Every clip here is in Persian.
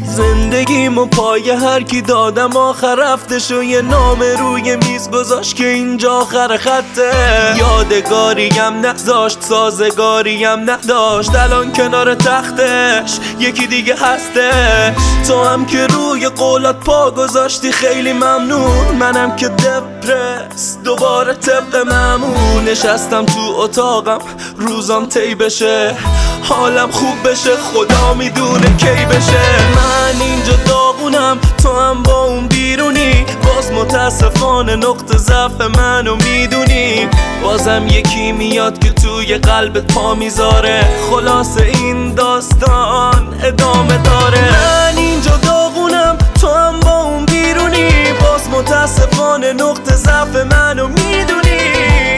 زندگیم و پای هر کی دادم آخر رفتش و یه نام روی میز گذاشت که اینجا آخر خطه. یادگاریم نذاشت سازگاریم نداشت الان کنار تختش یکی دیگه هستش. تو هم که روی قولات پا گذاشتی خیلی ممنون. منم که دپرس دوباره طبق معمول. نشستم تو اتاقم روزام طی بشه. حالم خوب بشه خدا می‌دونه کی بشه. من اینجا داغونم تو هم با اون بیرونی. باز متاسفانه نقطه ضعف منو می‌دونی. بازم یکی میاد که توی قلبت پا می‌ذاره. خلاص این داستان ادامه داره. من اینجا داغونم تو هم با اون بیرونی. باز متاسفانه نقطه ضعف منو می‌دونی.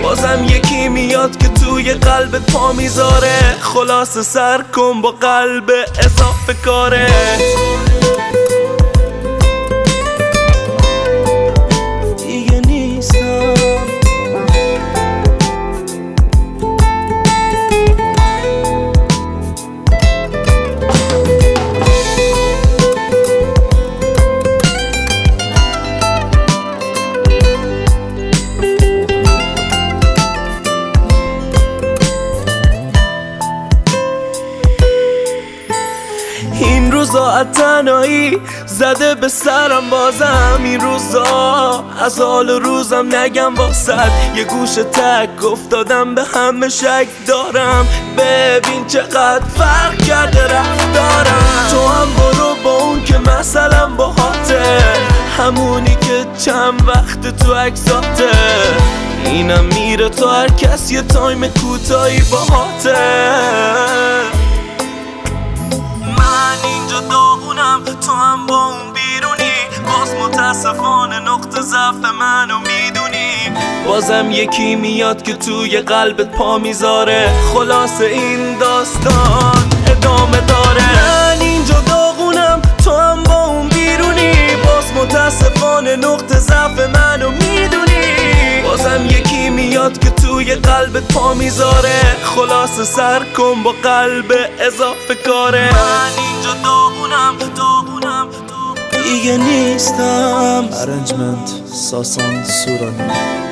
بازم یکی میاد که توی قلبت پا می‌ذاره. خلاص سر کن با قلب اضافه کاره. روزا تنهایی زده به سرم بازم. این روزا از حال روزم نگم واسد یه گوش تک افتادم به همه شک دارم. ببین چقدر فرق کرده رفتارم. تو هم برو با اون که مثلا باهاته همونی که چند وقت تو عکساته اینم میره تو هر کس یه تایم کوتاهی باهاته من تو هم با اون بیرونی. باز متاسفانه نقطه ضعف منو می‌دونی. بازم یکی میاد که توی قلبت پا می‌ذاره. خلاص این داستان ادامه داره. من اینجا داغونم تو هم با اون بیرونی. باز متاسفانه نقطه ضعف منو می‌دونی. بازم یکی میاد که توی قلبت پا می‌ذاره. خلاص سر کن با قلب اضافه کاره. من دیگه نیستم Arrangement Sasan Surani